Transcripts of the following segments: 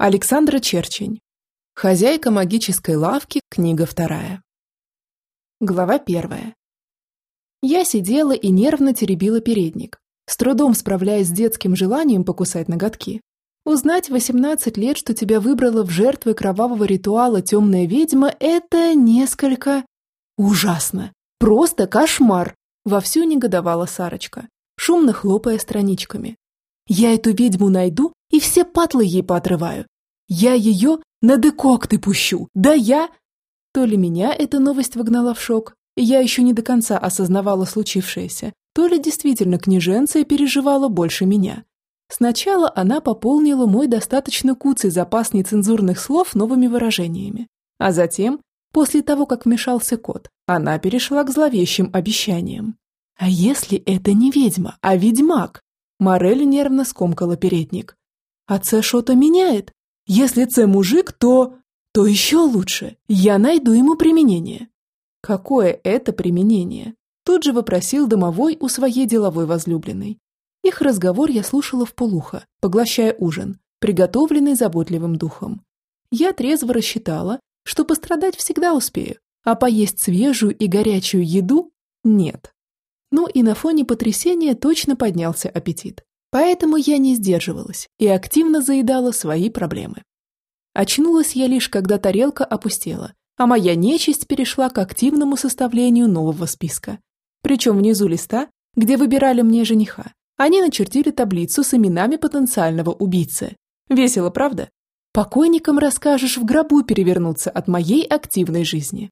Александра Черчень. Хозяйка магической лавки, книга вторая. Глава первая. Я сидела и нервно теребила передник, с трудом справляясь с детским желанием покусать ноготки. Узнать в 18 лет, что тебя выбрала в жертвы кровавого ритуала темная ведьма, это несколько... Ужасно. Просто кошмар. Вовсю негодовала Сарочка, шумно хлопая страничками. Я эту ведьму найду и все патлы ей поотрываю. Я ее на декокты пущу, да я... То ли меня эта новость выгнала в шок, и я еще не до конца осознавала случившееся, то ли действительно княженция переживала больше меня. Сначала она пополнила мой достаточно куцый запас нецензурных слов новыми выражениями, а затем, после того, как вмешался кот, она перешла к зловещим обещаниям. А если это не ведьма, а ведьмак? Морель нервно скомкала передник. А це что-то меняет? Если це мужик, то... То еще лучше. Я найду ему применение. Какое это применение? Тут же вопросил домовой у своей деловой возлюбленной. Их разговор я слушала вполуха, поглощая ужин, приготовленный заботливым духом. Я трезво рассчитала, что пострадать всегда успею, а поесть свежую и горячую еду – нет. Ну и на фоне потрясения точно поднялся аппетит. Поэтому я не сдерживалась и активно заедала свои проблемы. Очнулась я лишь, когда тарелка опустела, а моя нечисть перешла к активному составлению нового списка. Причем внизу листа, где выбирали мне жениха, они начертили таблицу с именами потенциального убийцы. Весело, правда? Покойникам расскажешь в гробу перевернуться от моей активной жизни.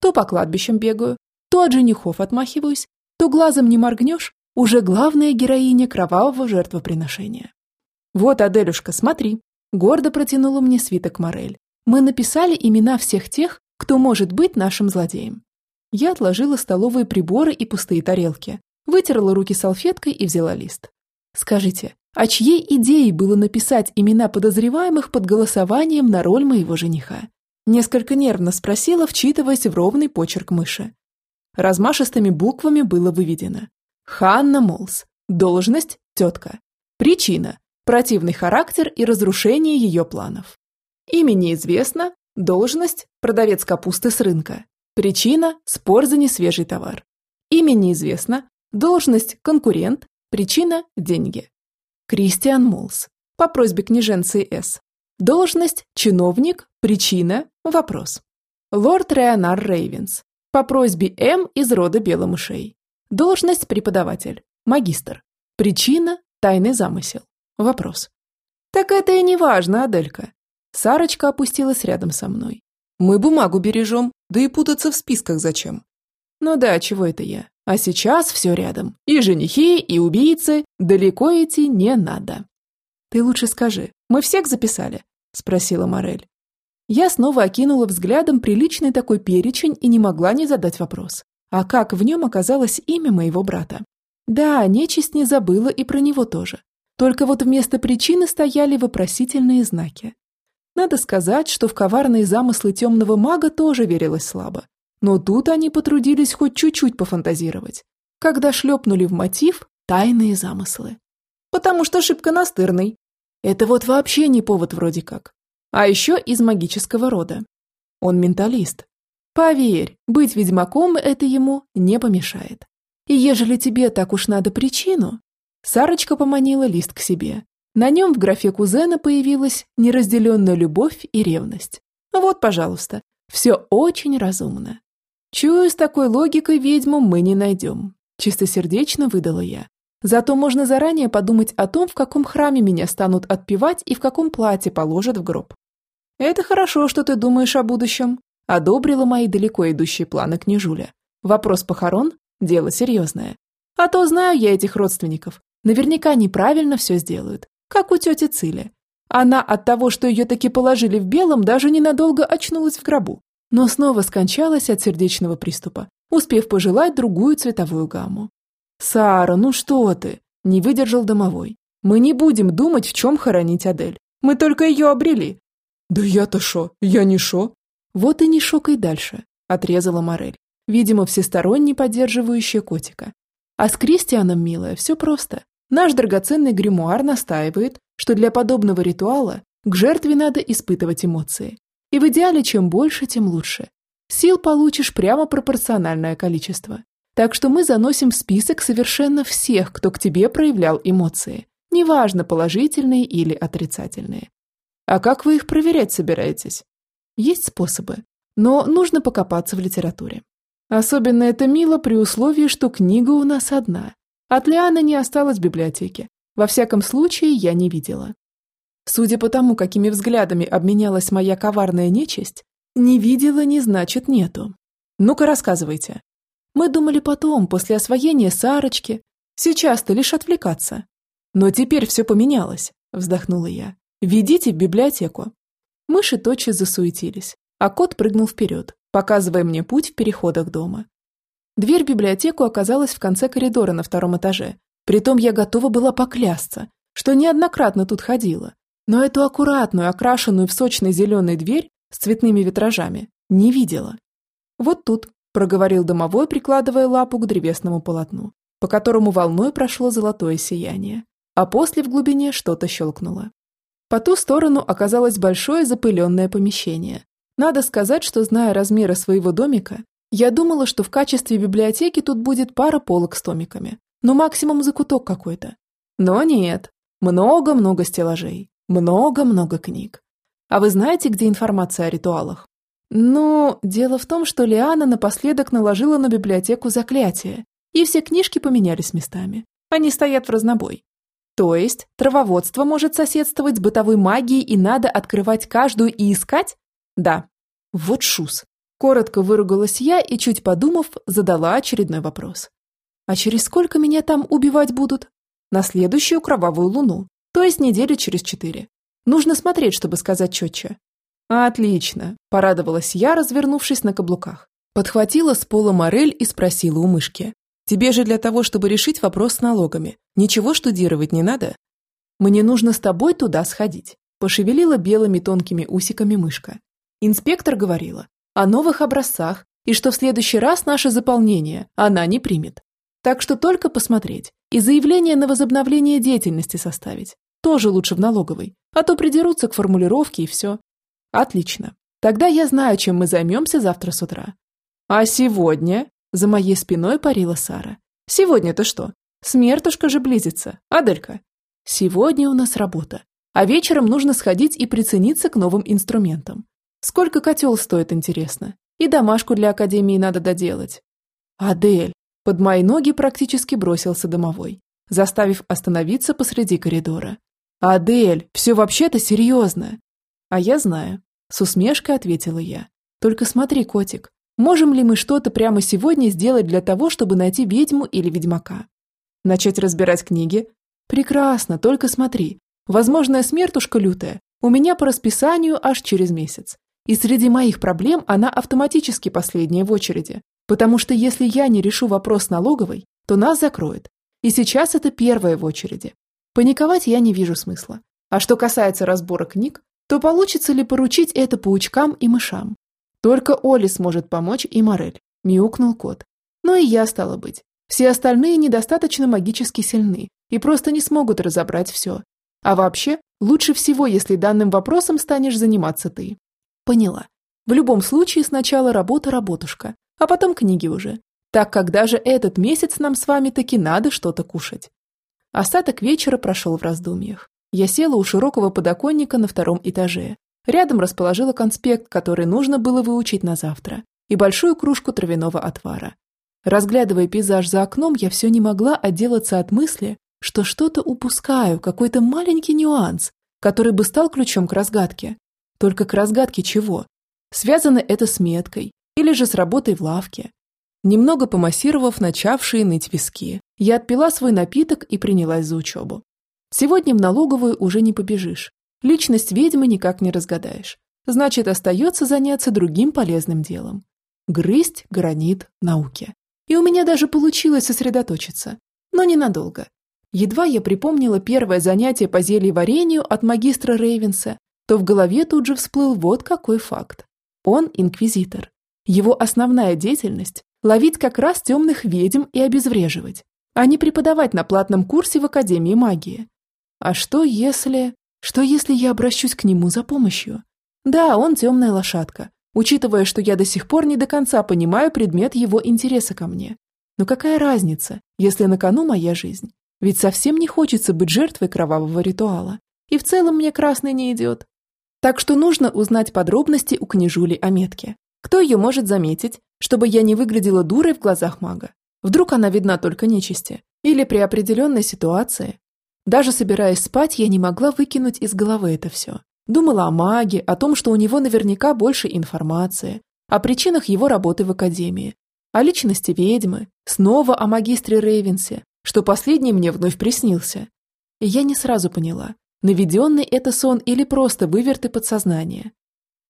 То по кладбищам бегаю, то от женихов отмахиваюсь, то глазом не моргнешь, уже главная героиня кровавого жертвоприношения. Вот, Аделюшка, смотри. Гордо протянула мне свиток Морель. Мы написали имена всех тех, кто может быть нашим злодеем. Я отложила столовые приборы и пустые тарелки, вытерла руки салфеткой и взяла лист. Скажите, а чьей идеей было написать имена подозреваемых под голосованием на роль моего жениха? Несколько нервно спросила, вчитываясь в ровный почерк мыши. Размашистыми буквами было выведено. Ханна Молс. Должность – тетка. Причина – противный характер и разрушение ее планов. Имя неизвестно, должность – продавец капусты с рынка. Причина – спор за несвежий товар. Имя неизвестно, должность – конкурент, причина – деньги. Кристиан Молс. По просьбе княженцы С. Должность – чиновник, причина – вопрос. Лорд Реонар Рейвенс. По просьбе М из рода беломышей. Должность преподаватель. Магистр. Причина – тайный замысел. Вопрос. Так это и не важно, Аделька. Сарочка опустилась рядом со мной. Мы бумагу бережем, да и путаться в списках зачем? Ну да, чего это я? А сейчас все рядом. И женихи, и убийцы. Далеко идти не надо. Ты лучше скажи, мы всех записали? Спросила Морель. Я снова окинула взглядом приличный такой перечень и не могла не задать вопрос. А как в нем оказалось имя моего брата? Да, нечисть не забыла и про него тоже. Только вот вместо причины стояли вопросительные знаки. Надо сказать, что в коварные замыслы темного мага тоже верилось слабо. Но тут они потрудились хоть чуть-чуть пофантазировать, когда шлепнули в мотив тайные замыслы. Потому что шибко настырный. Это вот вообще не повод вроде как а еще из магического рода. Он менталист. Поверь, быть ведьмаком это ему не помешает. И ежели тебе так уж надо причину... Сарочка поманила лист к себе. На нем в графе кузена появилась неразделенная любовь и ревность. Вот, пожалуйста, все очень разумно. Чую, с такой логикой ведьму мы не найдем. Чистосердечно выдала я. Зато можно заранее подумать о том, в каком храме меня станут отпевать и в каком платье положат в гроб. «Это хорошо, что ты думаешь о будущем», – одобрила мои далеко идущие планы княжуля. «Вопрос похорон – дело серьезное. А то знаю я этих родственников. Наверняка неправильно все сделают, как у тети Цили. Она от того, что ее таки положили в белом, даже ненадолго очнулась в гробу, но снова скончалась от сердечного приступа, успев пожелать другую цветовую гамму. «Сара, ну что ты?» – не выдержал домовой. «Мы не будем думать, в чем хоронить Адель. Мы только ее обрели, «Да я-то шо? Я не шо?» «Вот и не шокай дальше», – отрезала Морель, видимо, всесторонне поддерживающая котика. «А с Кристианом, милая, все просто. Наш драгоценный гримуар настаивает, что для подобного ритуала К жертве надо испытывать эмоции. И в идеале чем больше, тем лучше. Сил получишь прямо пропорциональное количество. Так что мы заносим в список совершенно всех, кто к тебе проявлял эмоции. Неважно, положительные или отрицательные. А как вы их проверять собираетесь? Есть способы, но нужно покопаться в литературе. Особенно это мило при условии, что книга у нас одна. От Лианы не осталось в библиотеке. Во всяком случае, я не видела. Судя по тому, какими взглядами обменялась моя коварная нечисть, не видела не значит нету. Ну-ка рассказывайте. Мы думали потом, после освоения Сарочки. Сейчас-то лишь отвлекаться. Но теперь все поменялось, вздохнула я. Ведите в библиотеку. Мыши тотчас засуетились, а кот прыгнул вперед, показывая мне путь в переходах дома. Дверь в библиотеку оказалась в конце коридора на втором этаже. Притом я готова была поклясться, что неоднократно тут ходила. Но эту аккуратную, окрашенную в сочный зеленый дверь с цветными витражами не видела. Вот тут, проговорил домовой, прикладывая лапу к древесному полотну, по которому волной прошло золотое сияние, а после в глубине что-то щелкнуло. По ту сторону оказалось большое запыленное помещение. Надо сказать, что, зная размеры своего домика, я думала, что в качестве библиотеки тут будет пара полок с томиками, но максимум закуток какой-то. Но нет, много-много стеллажей, много-много книг. А вы знаете, где информация о ритуалах? Ну, дело в том, что Лиана напоследок наложила на библиотеку заклятие, и все книжки поменялись местами. Они стоят в разнобой. То есть травоводство может соседствовать с бытовой магией и надо открывать каждую и искать? Да. Вот шус. Коротко выругалась я и, чуть подумав, задала очередной вопрос. А через сколько меня там убивать будут? На следующую кровавую луну, то есть недели через четыре. Нужно смотреть, чтобы сказать четче. «Отлично!» – порадовалась я, развернувшись на каблуках. Подхватила с пола морель и спросила у мышки. «Тебе же для того, чтобы решить вопрос с налогами, ничего штудировать не надо?» «Мне нужно с тобой туда сходить», – пошевелила белыми тонкими усиками мышка. Инспектор говорила о новых образцах и что в следующий раз наше заполнение она не примет. Так что только посмотреть и заявление на возобновление деятельности составить. Тоже лучше в налоговой, а то придерутся к формулировке и все. Отлично. Тогда я знаю, чем мы займемся завтра с утра. А сегодня? За моей спиной парила Сара. Сегодня-то что? Смертушка же близится, Аделька. Сегодня у нас работа. А вечером нужно сходить и прицениться к новым инструментам. Сколько котел стоит, интересно? И домашку для академии надо доделать. Адель. Под мои ноги практически бросился домовой, заставив остановиться посреди коридора. «Адель, все вообще-то серьезно. «А я знаю», – с усмешкой ответила я. «Только смотри, котик, можем ли мы что-то прямо сегодня сделать для того, чтобы найти ведьму или ведьмака? Начать разбирать книги? Прекрасно, только смотри. Возможная смертушка лютая у меня по расписанию аж через месяц. И среди моих проблем она автоматически последняя в очереди, потому что если я не решу вопрос налоговой, то нас закроют. И сейчас это первое в очереди. Паниковать я не вижу смысла. А что касается разбора книг, то получится ли поручить это паучкам и мышам? Только Оли сможет помочь и Морель, мяукнул кот. Но и я стала быть. Все остальные недостаточно магически сильны и просто не смогут разобрать все. А вообще, лучше всего, если данным вопросом станешь заниматься ты. Поняла. В любом случае, сначала работа-работушка, а потом книги уже. Так как даже этот месяц нам с вами таки надо что-то кушать. Остаток вечера прошел в раздумьях. Я села у широкого подоконника на втором этаже. Рядом расположила конспект, который нужно было выучить на завтра, и большую кружку травяного отвара. Разглядывая пейзаж за окном, я все не могла отделаться от мысли, что что-то упускаю, какой-то маленький нюанс, который бы стал ключом к разгадке. Только к разгадке чего? Связано это с меткой или же с работой в лавке? Немного помассировав начавшие ныть виски, я отпила свой напиток и принялась за учебу. Сегодня в налоговую уже не побежишь. Личность ведьмы никак не разгадаешь. Значит, остается заняться другим полезным делом. Грызть гранит науки. И у меня даже получилось сосредоточиться. Но ненадолго. Едва я припомнила первое занятие по зельеварению от магистра Рейвенса, то в голове тут же всплыл вот какой факт. Он инквизитор. Его основная деятельность – ловить как раз темных ведьм и обезвреживать, а не преподавать на платном курсе в Академии магии. А что если... Что если я обращусь к нему за помощью? Да, он темная лошадка, учитывая, что я до сих пор не до конца понимаю предмет его интереса ко мне. Но какая разница, если на кону моя жизнь? Ведь совсем не хочется быть жертвой кровавого ритуала. И в целом мне красный не идет. Так что нужно узнать подробности у княжули о метке. Кто ее может заметить, чтобы я не выглядела дурой в глазах мага? Вдруг она видна только нечисти? Или при определенной ситуации? Даже собираясь спать, я не могла выкинуть из головы это все. Думала о маге, о том, что у него наверняка больше информации, о причинах его работы в академии, о личности ведьмы, снова о магистре Рейвенсе, что последний мне вновь приснился. И я не сразу поняла, наведенный это сон или просто выверты подсознания.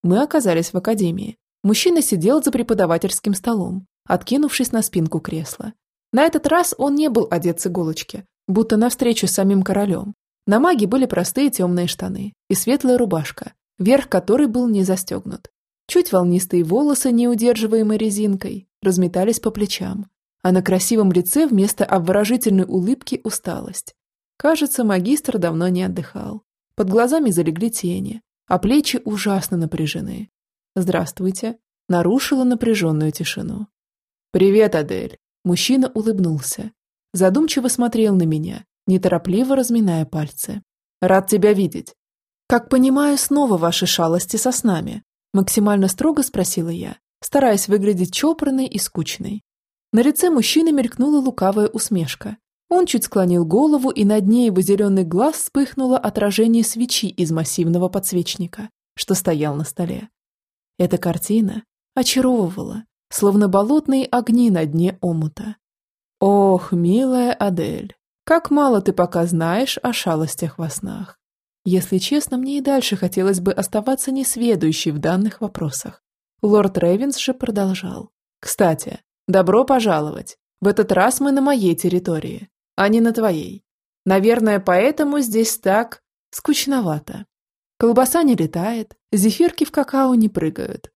Мы оказались в академии. Мужчина сидел за преподавательским столом, откинувшись на спинку кресла. На этот раз он не был одет с иголочки, будто навстречу с самим королем. На маге были простые темные штаны и светлая рубашка, верх которой был не застегнут. Чуть волнистые волосы, не удерживаемые резинкой, разметались по плечам, а на красивом лице вместо обворожительной улыбки усталость. Кажется, магистр давно не отдыхал. Под глазами залегли тени, а плечи ужасно напряжены. «Здравствуйте», нарушила напряженную тишину. «Привет, Адель», Мужчина улыбнулся. Задумчиво смотрел на меня, неторопливо разминая пальцы. «Рад тебя видеть». «Как понимаю, снова ваши шалости со снами?» Максимально строго спросила я, стараясь выглядеть чопорной и скучной. На лице мужчины мелькнула лукавая усмешка. Он чуть склонил голову, и на дне его зеленый глаз вспыхнуло отражение свечи из массивного подсвечника, что стоял на столе. Эта картина очаровывала, словно болотные огни на дне омута. Ох, милая Адель, как мало ты пока знаешь о шалостях во снах. Если честно, мне и дальше хотелось бы оставаться несведущей в данных вопросах. Лорд Рейвенс же продолжал. Кстати, добро пожаловать. В этот раз мы на моей территории, а не на твоей. Наверное, поэтому здесь так скучновато. Колбаса не летает, зефирки в какао не прыгают.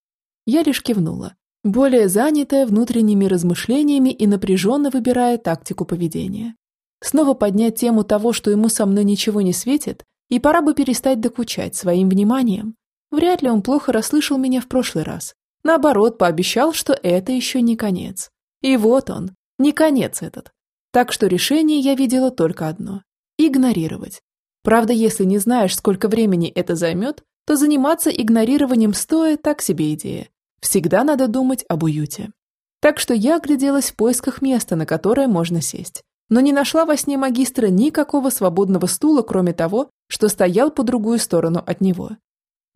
Я лишь кивнула, более занятая внутренними размышлениями и напряженно выбирая тактику поведения. Снова поднять тему того, что ему со мной ничего не светит, и пора бы перестать докучать своим вниманием. Вряд ли он плохо расслышал меня в прошлый раз. Наоборот, пообещал, что это еще не конец. И вот он, не конец этот. Так что решение я видела только одно – игнорировать. Правда, если не знаешь, сколько времени это займет, то заниматься игнорированием стоя – так себе идея. Всегда надо думать об уюте. Так что я огляделась в поисках места, на которое можно сесть. Но не нашла во сне магистра никакого свободного стула, кроме того, что стоял по другую сторону от него.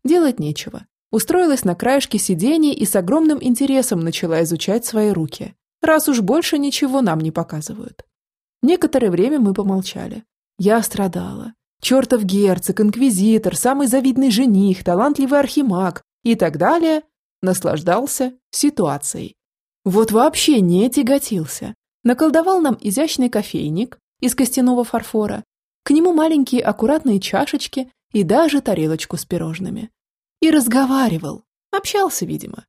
Делать нечего. Устроилась на краешке сиденья и с огромным интересом начала изучать свои руки, раз уж больше ничего нам не показывают. Некоторое время мы помолчали. Я страдала. Чертов герцог, инквизитор, самый завидный жених, талантливый архимаг и так далее наслаждался ситуацией. Вот вообще не тяготился. Наколдовал нам изящный кофейник из костяного фарфора, к нему маленькие аккуратные чашечки и даже тарелочку с пирожными. И разговаривал, общался, видимо.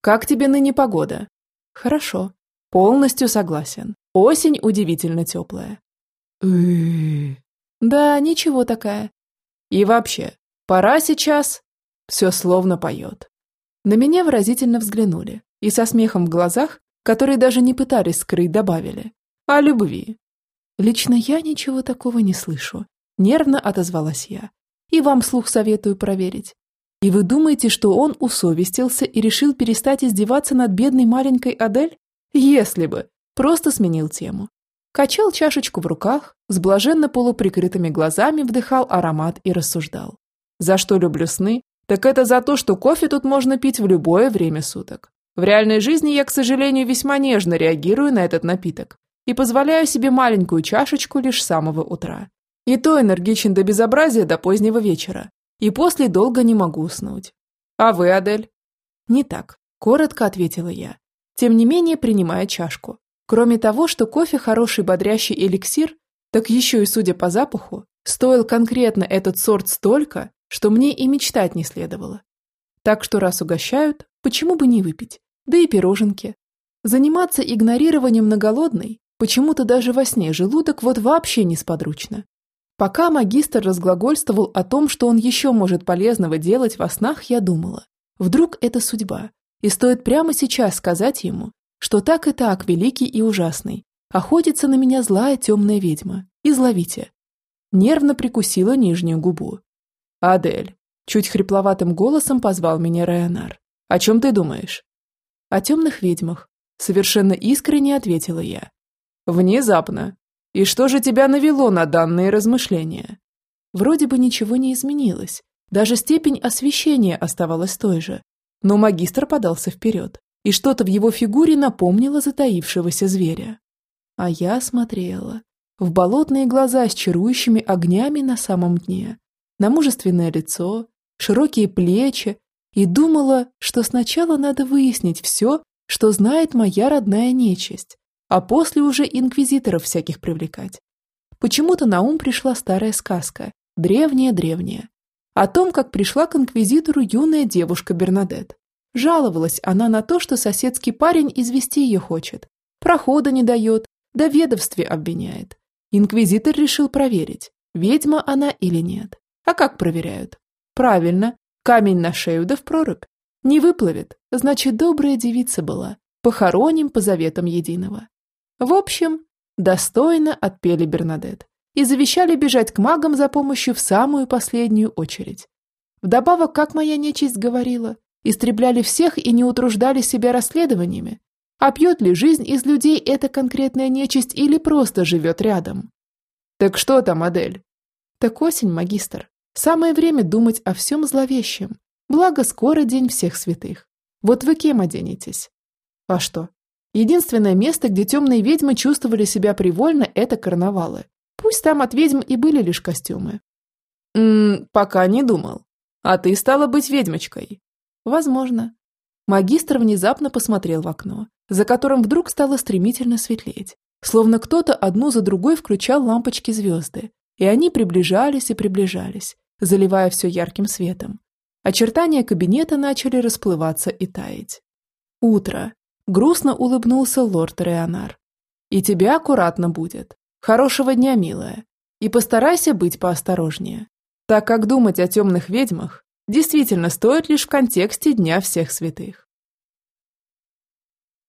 «Как тебе ныне погода?» «Хорошо. Полностью согласен. Осень удивительно теплая». «Да, ничего такая. И вообще, пора сейчас...» Все словно поет. На меня выразительно взглянули и со смехом в глазах, которые даже не пытались скрыть, добавили. «О любви». «Лично я ничего такого не слышу», – нервно отозвалась я. «И вам слух советую проверить. И вы думаете, что он усовестился и решил перестать издеваться над бедной маленькой Адель? Если бы. Просто сменил тему. Качал чашечку в руках, с блаженно полуприкрытыми глазами вдыхал аромат и рассуждал. За что люблю сны? Так это за то, что кофе тут можно пить в любое время суток. В реальной жизни я, к сожалению, весьма нежно реагирую на этот напиток и позволяю себе маленькую чашечку лишь с самого утра. И то энергичен до безобразия до позднего вечера. И после долго не могу уснуть. А вы, Адель? Не так, коротко ответила я. Тем не менее, принимая чашку. Кроме того, что кофе хороший бодрящий эликсир, так еще и, судя по запаху, стоил конкретно этот сорт столько, что мне и мечтать не следовало. Так что раз угощают, почему бы не выпить? Да и пироженки. Заниматься игнорированием на голодный, почему-то даже во сне желудок вот вообще несподручно. Пока магистр разглагольствовал о том, что он еще может полезного делать во снах, я думала, вдруг это судьба, и стоит прямо сейчас сказать ему, что так и так великий и ужасный, охотится на меня злая темная ведьма, изловите. Нервно прикусила нижнюю губу. «Адель», – чуть хрипловатым голосом позвал меня Районар. «О чем ты думаешь?» «О темных ведьмах», – совершенно искренне ответила я. «Внезапно. И что же тебя навело на данные размышления?» Вроде бы ничего не изменилось, даже степень освещения оставалась той же. Но магистр подался вперед, и что-то в его фигуре напомнило затаившегося зверя. А я смотрела в болотные глаза с чарующими огнями на самом дне, на мужественное лицо, широкие плечи, и думала, что сначала надо выяснить все, что знает моя родная нечисть, а после уже инквизиторов всяких привлекать. Почему-то на ум пришла старая сказка, древняя-древняя, о том, как пришла к инквизитору юная девушка Бернадет. Жаловалась она на то, что соседский парень извести ее хочет, прохода не дает, да ведовстве обвиняет. Инквизитор решил проверить, ведьма она или нет. А как проверяют? Правильно, камень на шею да в прорубь. Не выплывет, значит, добрая девица была. Похороним по заветам единого. В общем, достойно отпели Бернадет и завещали бежать к магам за помощью в самую последнюю очередь. Вдобавок, как моя нечисть говорила, истребляли всех и не утруждали себя расследованиями. А пьет ли жизнь из людей эта конкретная нечисть или просто живет рядом? Так что там, модель? Так осень, магистр. Самое время думать о всем зловещем. Благо, скоро день всех святых. Вот вы кем оденетесь? А что, Единственное место, где темные ведьмы чувствовали себя привольно, это карнавалы. Пусть там от ведьм и были лишь костюмы. Ммм, пока не думал. А ты стала быть ведьмочкой. Возможно. Магистр внезапно посмотрел в окно, за которым вдруг стало стремительно светлеть. Словно кто-то одну за другой включал лампочки звезды, и они приближались и приближались, заливая все ярким светом. Очертания кабинета начали расплываться и таять. Утро. Грустно улыбнулся лорд Реонар. «И тебе аккуратно будет. Хорошего дня, милая. И постарайся быть поосторожнее, так как думать о темных ведьмах действительно стоит лишь в контексте Дня всех святых».